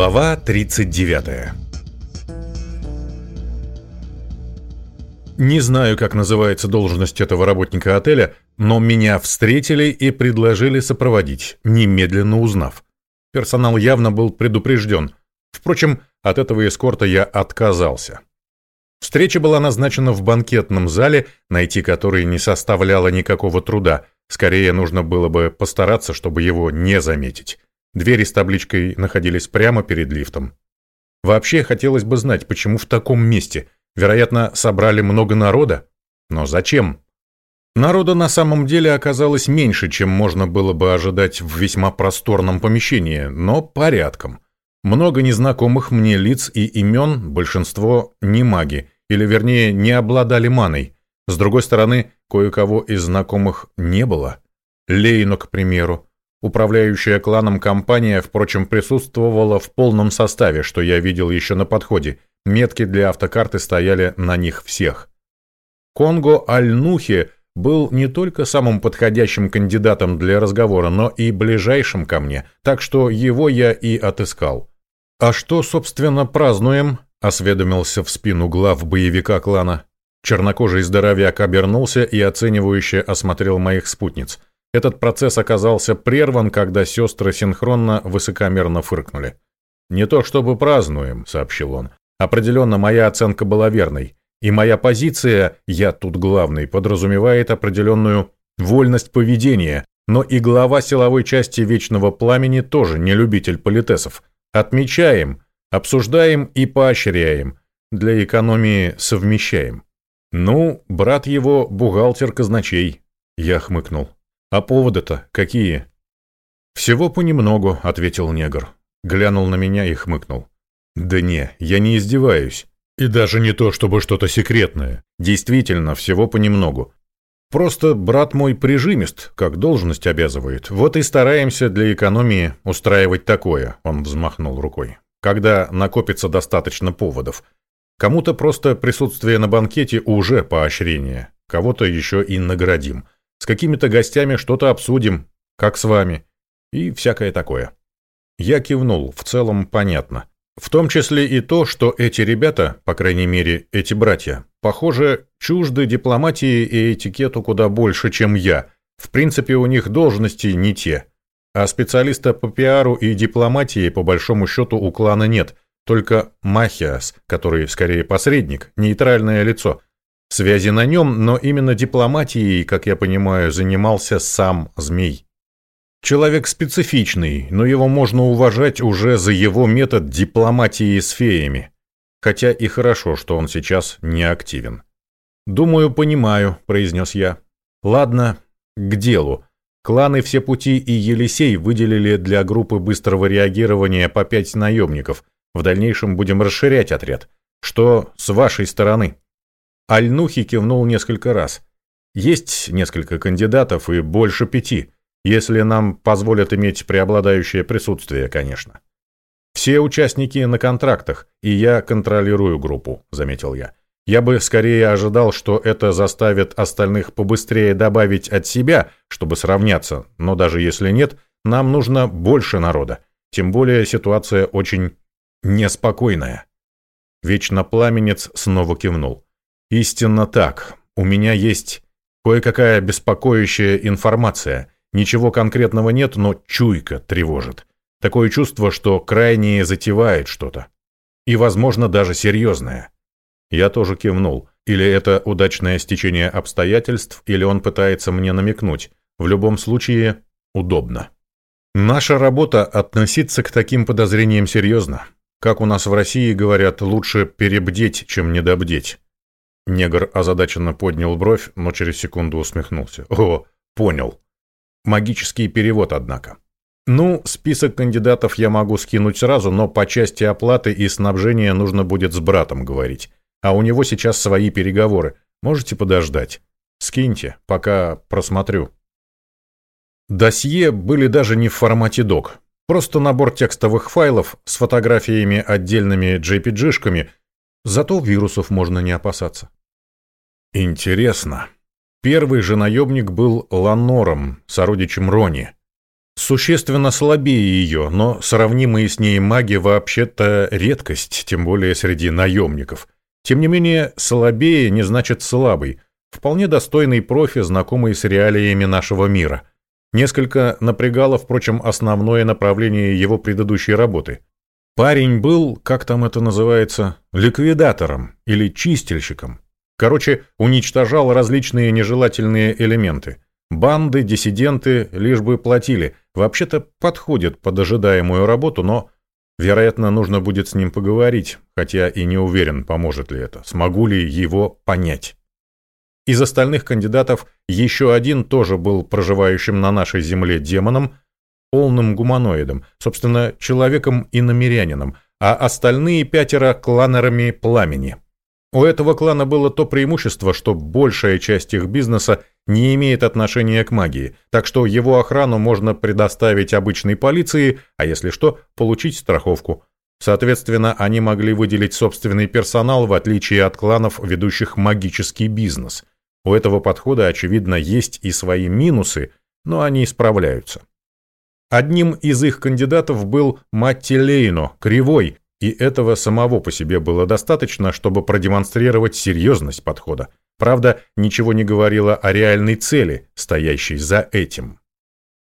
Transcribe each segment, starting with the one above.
Глава 39 Не знаю, как называется должность этого работника отеля, но меня встретили и предложили сопроводить, немедленно узнав. Персонал явно был предупрежден. Впрочем, от этого эскорта я отказался. Встреча была назначена в банкетном зале, найти который не составляло никакого труда. Скорее, нужно было бы постараться, чтобы его не заметить. Двери с табличкой находились прямо перед лифтом. Вообще, хотелось бы знать, почему в таком месте. Вероятно, собрали много народа. Но зачем? Народа на самом деле оказалось меньше, чем можно было бы ожидать в весьма просторном помещении, но порядком. Много незнакомых мне лиц и имен, большинство не маги, или вернее не обладали маной. С другой стороны, кое-кого из знакомых не было. Лейну, к примеру. Управляющая кланом компания, впрочем, присутствовала в полном составе, что я видел еще на подходе. Метки для автокарты стояли на них всех. Конго Аль-Нухи был не только самым подходящим кандидатом для разговора, но и ближайшим ко мне, так что его я и отыскал. «А что, собственно, празднуем?» — осведомился в спину глав боевика клана. Чернокожий здоровяк обернулся и оценивающе осмотрел моих спутниц — этот процесс оказался прерван, когда сестры синхронно высокомерно фыркнули. «Не то чтобы празднуем», — сообщил он. «Определенно моя оценка была верной. И моя позиция «я тут главный» подразумевает определенную вольность поведения, но и глава силовой части Вечного Пламени тоже не любитель политесов. Отмечаем, обсуждаем и поощряем. Для экономии совмещаем. Ну, брат его бухгалтер казначей. Я хмыкнул. «А поводы-то какие?» «Всего понемногу», — ответил негр. Глянул на меня и хмыкнул. «Да не, я не издеваюсь. И даже не то, чтобы что-то секретное. Действительно, всего понемногу. Просто брат мой прижимист, как должность обязывает. Вот и стараемся для экономии устраивать такое», — он взмахнул рукой. «Когда накопится достаточно поводов. Кому-то просто присутствие на банкете уже поощрение, кого-то еще и наградим». С какими-то гостями что-то обсудим, как с вами. И всякое такое. Я кивнул, в целом понятно. В том числе и то, что эти ребята, по крайней мере, эти братья, похоже, чужды дипломатии и этикету куда больше, чем я. В принципе, у них должности не те. А специалиста по пиару и дипломатии, по большому счету, у клана нет. Только Махиас, который скорее посредник, нейтральное лицо – Связи на нем, но именно дипломатией, как я понимаю, занимался сам змей. Человек специфичный, но его можно уважать уже за его метод дипломатии с феями. Хотя и хорошо, что он сейчас не активен. «Думаю, понимаю», — произнес я. «Ладно, к делу. Кланы «Все пути» и «Елисей» выделили для группы быстрого реагирования по пять наемников. В дальнейшем будем расширять отряд. Что с вашей стороны?» Альнухи кивнул несколько раз. Есть несколько кандидатов и больше пяти, если нам позволят иметь преобладающее присутствие, конечно. Все участники на контрактах, и я контролирую группу, заметил я. Я бы скорее ожидал, что это заставит остальных побыстрее добавить от себя, чтобы сравняться, но даже если нет, нам нужно больше народа. Тем более ситуация очень неспокойная. Вечно пламенец снова кивнул. Истинно так. У меня есть кое-какая беспокоящая информация. Ничего конкретного нет, но чуйка тревожит. Такое чувство, что крайнее затевает что-то. И, возможно, даже серьезное. Я тоже кивнул. Или это удачное стечение обстоятельств, или он пытается мне намекнуть. В любом случае, удобно. Наша работа относиться к таким подозрениям серьезно. Как у нас в России говорят, лучше перебдеть, чем недобдеть. Негр озадаченно поднял бровь, но через секунду усмехнулся. «О, понял. Магический перевод, однако. Ну, список кандидатов я могу скинуть сразу, но по части оплаты и снабжения нужно будет с братом говорить. А у него сейчас свои переговоры. Можете подождать? Скиньте, пока просмотрю». Досье были даже не в формате док. Просто набор текстовых файлов с фотографиями отдельными JPG-шками, зато вирусов можно не опасаться. Интересно. Первый же наемник был Ланором, сородичем Рони. существенно слабее ее, но сравнимые с ней маги вообще-то редкость, тем более среди наемников. Тем не менее, слабее не значит слабый. Вполне достойный профи, знакомый с реалиями нашего мира. Несколько напрягало, впрочем, основное направление его предыдущей работы. Парень был, как там это называется, ликвидатором или чистильщиком. Короче, уничтожал различные нежелательные элементы. Банды, диссиденты, лишь бы платили. Вообще-то подходит под ожидаемую работу, но, вероятно, нужно будет с ним поговорить, хотя и не уверен, поможет ли это, смогу ли его понять. Из остальных кандидатов еще один тоже был проживающим на нашей земле демоном, полным гуманоидом, собственно, человеком и намерянином, а остальные пятеро кланерами пламени. У этого клана было то преимущество, что большая часть их бизнеса не имеет отношения к магии, так что его охрану можно предоставить обычной полиции, а если что, получить страховку. Соответственно, они могли выделить собственный персонал, в отличие от кланов, ведущих магический бизнес. У этого подхода, очевидно, есть и свои минусы, но они справляются. Одним из их кандидатов был Матти Лейно, кривой, и этого самого по себе было достаточно, чтобы продемонстрировать серьезность подхода. Правда, ничего не говорило о реальной цели, стоящей за этим.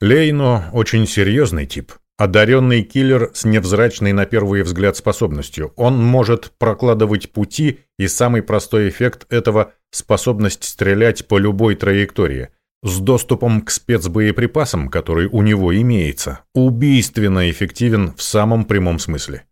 Лейно очень серьезный тип. Одаренный киллер с невзрачной на первый взгляд способностью. Он может прокладывать пути, и самый простой эффект этого – способность стрелять по любой траектории. С доступом к спецбоеприпасам, который у него имеется, убийственно эффективен в самом прямом смысле.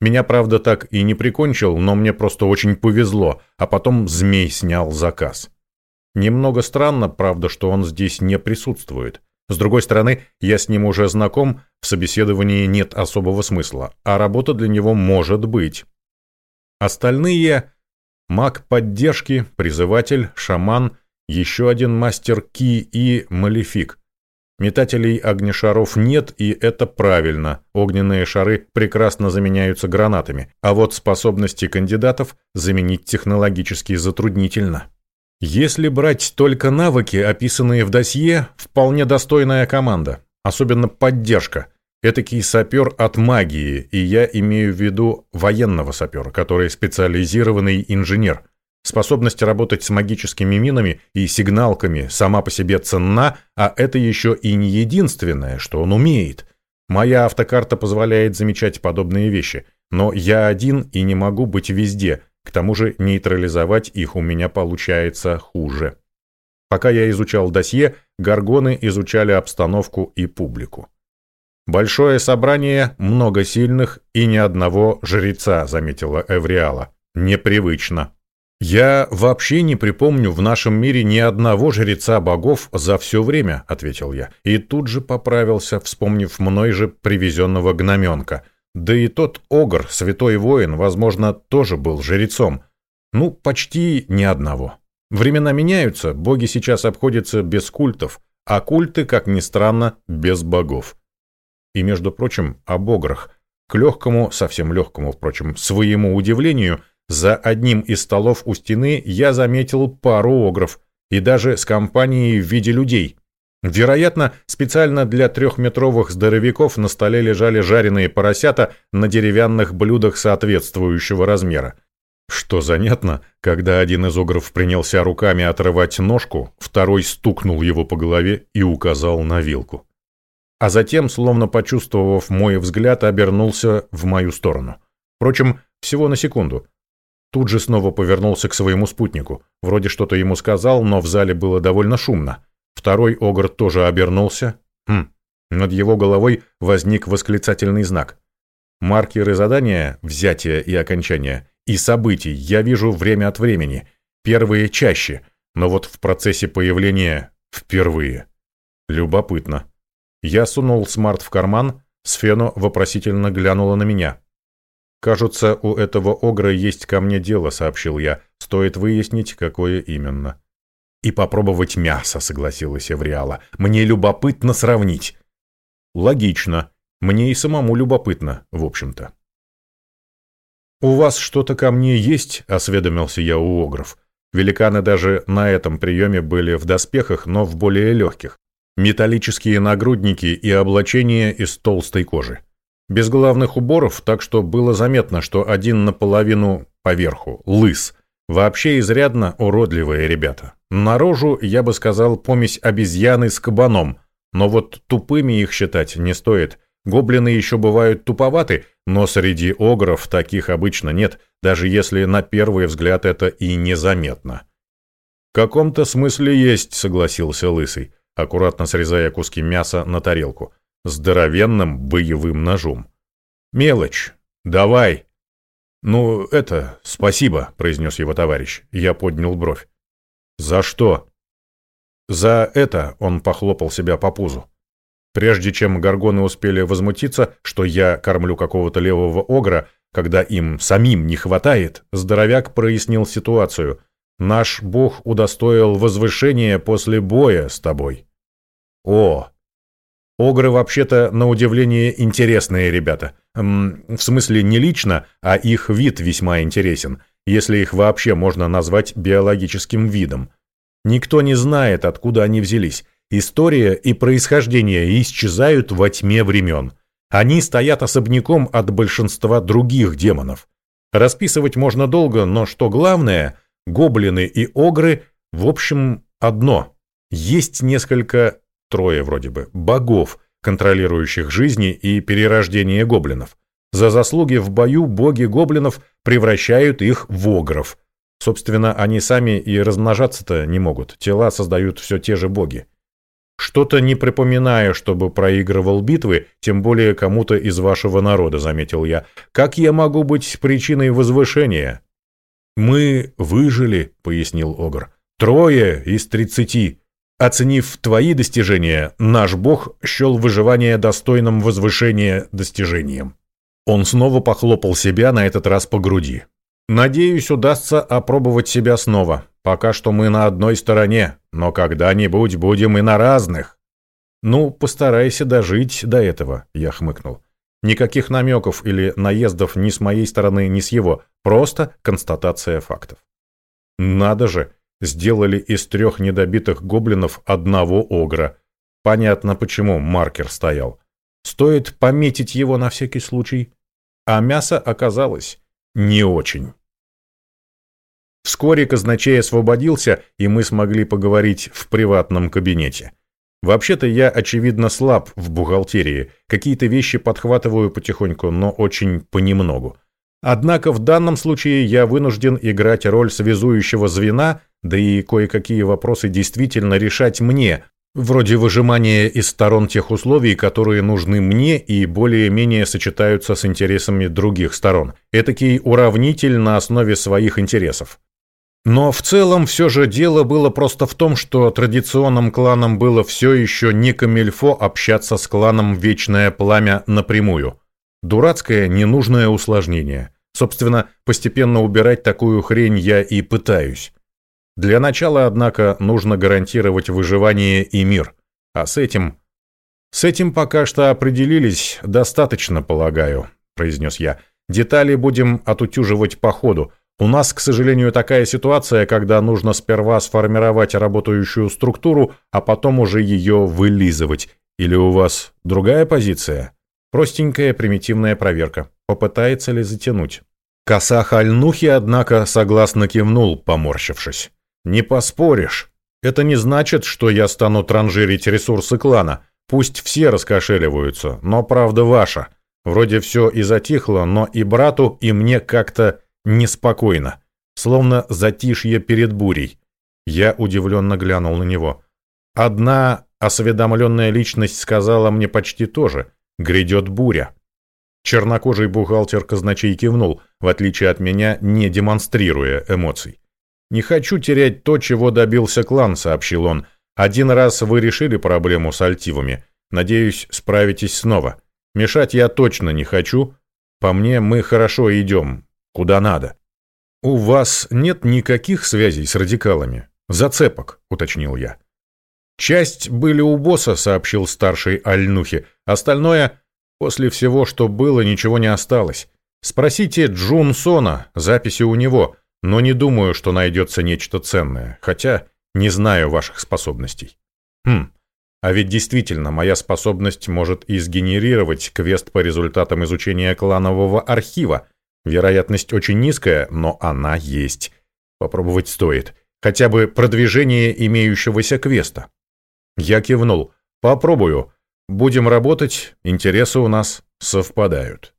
Меня, правда, так и не прикончил, но мне просто очень повезло, а потом змей снял заказ. Немного странно, правда, что он здесь не присутствует. С другой стороны, я с ним уже знаком, в собеседовании нет особого смысла, а работа для него может быть. Остальные – маг поддержки, призыватель, шаман, еще один мастер Ки и малефик. Метателей огнешаров нет, и это правильно. Огненные шары прекрасно заменяются гранатами, а вот способности кандидатов заменить технологически затруднительно. Если брать только навыки, описанные в досье, вполне достойная команда, особенно поддержка. Этакий сапер от магии, и я имею в виду военного сапера, который специализированный инженер. Способность работать с магическими минами и сигналками сама по себе ценна, а это еще и не единственное, что он умеет. Моя автокарта позволяет замечать подобные вещи, но я один и не могу быть везде – к тому же нейтрализовать их у меня получается хуже. Пока я изучал досье, горгоны изучали обстановку и публику. «Большое собрание, много сильных и ни одного жреца», — заметила Эвриала. «Непривычно». «Я вообще не припомню в нашем мире ни одного жреца богов за все время», — ответил я. И тут же поправился, вспомнив мной же привезенного гноменка — да и тот Огр, святой воин, возможно, тоже был жрецом. Ну, почти ни одного. Времена меняются, боги сейчас обходятся без культов, а культы, как ни странно, без богов. И, между прочим, об Ограх. К легкому, совсем легкому, впрочем, своему удивлению, за одним из столов у стены я заметил пару огров, и даже с компанией в виде людей – Вероятно, специально для трехметровых здоровяков на столе лежали жареные поросята на деревянных блюдах соответствующего размера. Что занятно, когда один из огров принялся руками отрывать ножку, второй стукнул его по голове и указал на вилку. А затем, словно почувствовав мой взгляд, обернулся в мою сторону. Впрочем, всего на секунду. Тут же снова повернулся к своему спутнику. Вроде что-то ему сказал, но в зале было довольно шумно. Второй огр тоже обернулся. Хм, над его головой возник восклицательный знак. Маркеры задания, взятия и окончания, и событий я вижу время от времени. Первые чаще, но вот в процессе появления впервые. Любопытно. Я сунул смарт в карман, Сфено вопросительно глянула на меня. «Кажется, у этого огра есть ко мне дело», — сообщил я. «Стоит выяснить, какое именно» и попробовать мясо», — согласилась Эвриала. «Мне любопытно сравнить». «Логично. Мне и самому любопытно, в общем-то». «У вас что-то ко мне есть?» — осведомился я у Огров. Великаны даже на этом приеме были в доспехах, но в более легких. Металлические нагрудники и облачение из толстой кожи. Без главных уборов, так что было заметно, что один наполовину поверху, лыс. Вообще изрядно уродливые ребята. На рожу, я бы сказал, помесь обезьяны с кабаном, но вот тупыми их считать не стоит. Гоблины еще бывают туповаты, но среди огров таких обычно нет, даже если на первый взгляд это и незаметно. «В каком-то смысле есть», — согласился Лысый, аккуратно срезая куски мяса на тарелку, здоровенным боевым ножом. «Мелочь. Давай». «Ну, это, спасибо», — произнес его товарищ. Я поднял бровь. «За что?» «За это», — он похлопал себя по пузу. Прежде чем горгоны успели возмутиться, что я кормлю какого-то левого огра, когда им самим не хватает, здоровяк прояснил ситуацию. Наш бог удостоил возвышения после боя с тобой. О, огры вообще-то, на удивление, интересные ребята. В смысле не лично, а их вид весьма интересен, если их вообще можно назвать биологическим видом. Никто не знает, откуда они взялись. История и происхождение исчезают во тьме времен. Они стоят особняком от большинства других демонов. Расписывать можно долго, но что главное, гоблины и огры, в общем, одно. Есть несколько, трое вроде бы, богов, контролирующих жизни и перерождение гоблинов. За заслуги в бою боги гоблинов превращают их в огров. Собственно, они сами и размножаться-то не могут, тела создают все те же боги. «Что-то не припоминаю, чтобы проигрывал битвы, тем более кому-то из вашего народа», — заметил я. «Как я могу быть причиной возвышения?» «Мы выжили», — пояснил Огр. «Трое из тридцати. Оценив твои достижения, наш бог счел выживание достойным возвышения достижением». Он снова похлопал себя, на этот раз по груди. «Надеюсь, удастся опробовать себя снова. Пока что мы на одной стороне, но когда-нибудь будем и на разных. Ну, постарайся дожить до этого, я хмыкнул. Никаких намеков или наездов ни с моей стороны, ни с его, просто констатация фактов. Надо же, сделали из трех недобитых гоблинов одного огра. Понятно, почему маркер стоял. Стоит пометить его на всякий случай. А мясо оказалось не очень. Вскоре казначей освободился, и мы смогли поговорить в приватном кабинете. Вообще-то я, очевидно, слаб в бухгалтерии. Какие-то вещи подхватываю потихоньку, но очень понемногу. Однако в данном случае я вынужден играть роль связующего звена, да и кое-какие вопросы действительно решать мне, вроде выжимания из сторон тех условий, которые нужны мне и более-менее сочетаются с интересами других сторон. Этакий уравнитель на основе своих интересов. Но в целом все же дело было просто в том, что традиционным кланам было все еще не камильфо общаться с кланом Вечное Пламя напрямую. Дурацкое, ненужное усложнение. Собственно, постепенно убирать такую хрень я и пытаюсь. Для начала, однако, нужно гарантировать выживание и мир. А с этим... С этим пока что определились, достаточно, полагаю, произнес я. Детали будем отутюживать по ходу. У нас, к сожалению, такая ситуация, когда нужно сперва сформировать работающую структуру, а потом уже ее вылизывать. Или у вас другая позиция? Простенькая примитивная проверка. Попытается ли затянуть? Коса Альнухи, однако, согласно кивнул, поморщившись. «Не поспоришь. Это не значит, что я стану транжирить ресурсы клана. Пусть все раскошеливаются, но правда ваша. Вроде все и затихло, но и брату, и мне как-то неспокойно, словно затишье перед бурей. Я удивленно глянул на него. Одна осведомленная личность сказала мне почти то же. Грядет буря. Чернокожий бухгалтер казначей кивнул, в отличие от меня, не демонстрируя эмоций. «Не хочу терять то, чего добился клан», — сообщил он. «Один раз вы решили проблему с альтивами. Надеюсь, справитесь снова. Мешать я точно не хочу. По мне, мы хорошо идем куда надо. «У вас нет никаких связей с радикалами? Зацепок», — уточнил я. «Часть были у босса», — сообщил старший Альнухи. «Остальное, после всего, что было, ничего не осталось. Спросите Джун Сона, записи у него, но не думаю, что найдется нечто ценное, хотя не знаю ваших способностей». «Хм, А ведь действительно, моя способность может и сгенерировать квест по результатам изучения кланового архива. Вероятность очень низкая, но она есть. Попробовать стоит. Хотя бы продвижение имеющегося квеста. Я кивнул. Попробую. Будем работать, интересы у нас совпадают.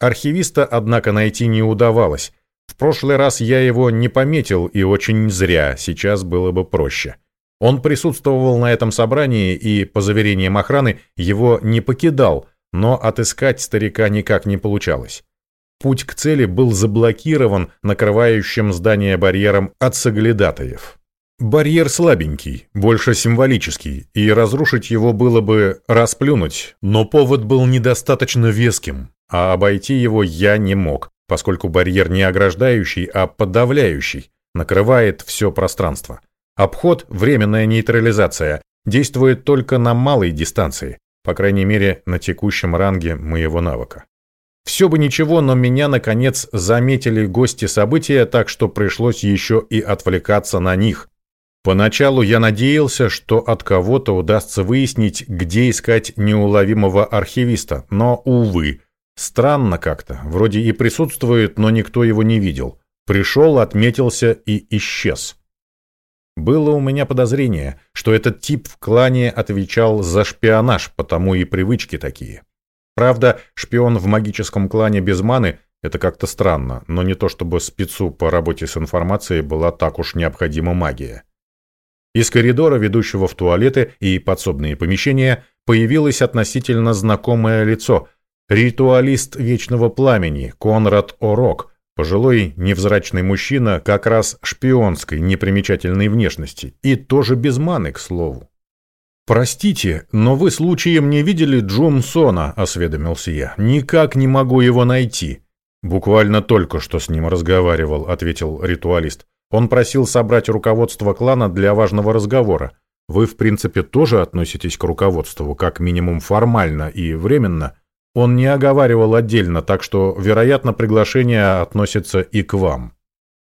Архивиста, однако, найти не удавалось. В прошлый раз я его не пометил, и очень зря, сейчас было бы проще. Он присутствовал на этом собрании и, по заверениям охраны, его не покидал, но отыскать старика никак не получалось. Путь к цели был заблокирован накрывающим здание барьером от соглядатаев. Барьер слабенький, больше символический, и разрушить его было бы расплюнуть, но повод был недостаточно веским, а обойти его я не мог, поскольку барьер не ограждающий, а подавляющий, накрывает все пространство. Обход, временная нейтрализация, действует только на малой дистанции, по крайней мере, на текущем ранге моего навыка. Все бы ничего, но меня, наконец, заметили гости события, так что пришлось еще и отвлекаться на них. Поначалу я надеялся, что от кого-то удастся выяснить, где искать неуловимого архивиста, но, увы, странно как-то, вроде и присутствует, но никто его не видел. Пришел, отметился и исчез. Было у меня подозрение, что этот тип в клане отвечал за шпионаж, потому и привычки такие. Правда, шпион в магическом клане без маны – это как-то странно, но не то чтобы спецу по работе с информацией была так уж необходима магия. Из коридора, ведущего в туалеты и подсобные помещения, появилось относительно знакомое лицо – ритуалист Вечного Пламени Конрад Орок – Пожилой невзрачный мужчина как раз шпионской непримечательной внешности. И тоже без маны, к слову. «Простите, но вы случаем не видели Джун Сона?» – осведомился я. «Никак не могу его найти». «Буквально только что с ним разговаривал», – ответил ритуалист. «Он просил собрать руководство клана для важного разговора. Вы, в принципе, тоже относитесь к руководству, как минимум формально и временно?» Он не оговаривал отдельно, так что, вероятно, приглашение относится и к вам.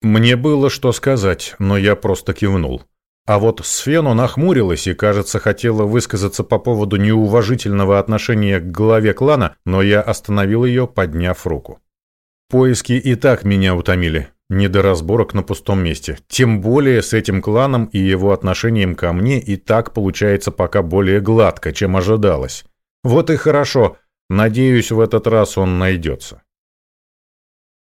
Мне было что сказать, но я просто кивнул. А вот Сфену нахмурилась и, кажется, хотела высказаться по поводу неуважительного отношения к главе клана, но я остановил ее, подняв руку. Поиски и так меня утомили. Не до разборок на пустом месте. Тем более с этим кланом и его отношением ко мне и так получается пока более гладко, чем ожидалось. Вот и хорошо. Надеюсь, в этот раз он найдется.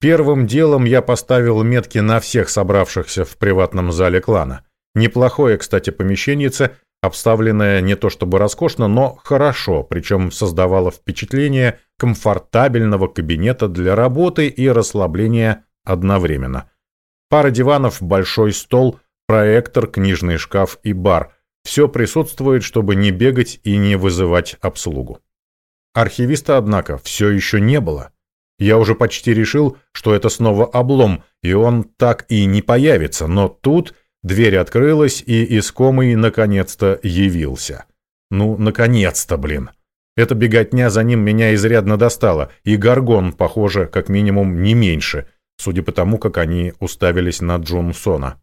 Первым делом я поставил метки на всех собравшихся в приватном зале клана. Неплохое, кстати, помещеннице, обставленное не то чтобы роскошно, но хорошо, причем создавало впечатление комфортабельного кабинета для работы и расслабления одновременно. Пара диванов, большой стол, проектор, книжный шкаф и бар. Все присутствует, чтобы не бегать и не вызывать обслугу. Архивиста, однако, все еще не было. Я уже почти решил, что это снова облом, и он так и не появится, но тут дверь открылась, и искомый наконец-то явился. Ну, наконец-то, блин. Эта беготня за ним меня изрядно достала, и Гаргон, похоже, как минимум не меньше, судя по тому, как они уставились на Джунсона.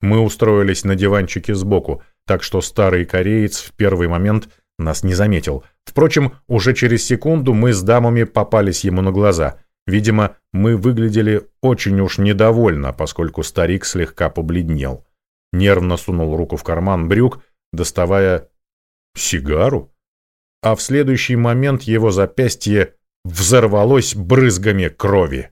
Мы устроились на диванчике сбоку, так что старый кореец в первый момент – нас не заметил. Впрочем, уже через секунду мы с дамами попались ему на глаза. Видимо, мы выглядели очень уж недовольно, поскольку старик слегка побледнел. Нервно сунул руку в карман брюк, доставая сигару. А в следующий момент его запястье взорвалось брызгами крови.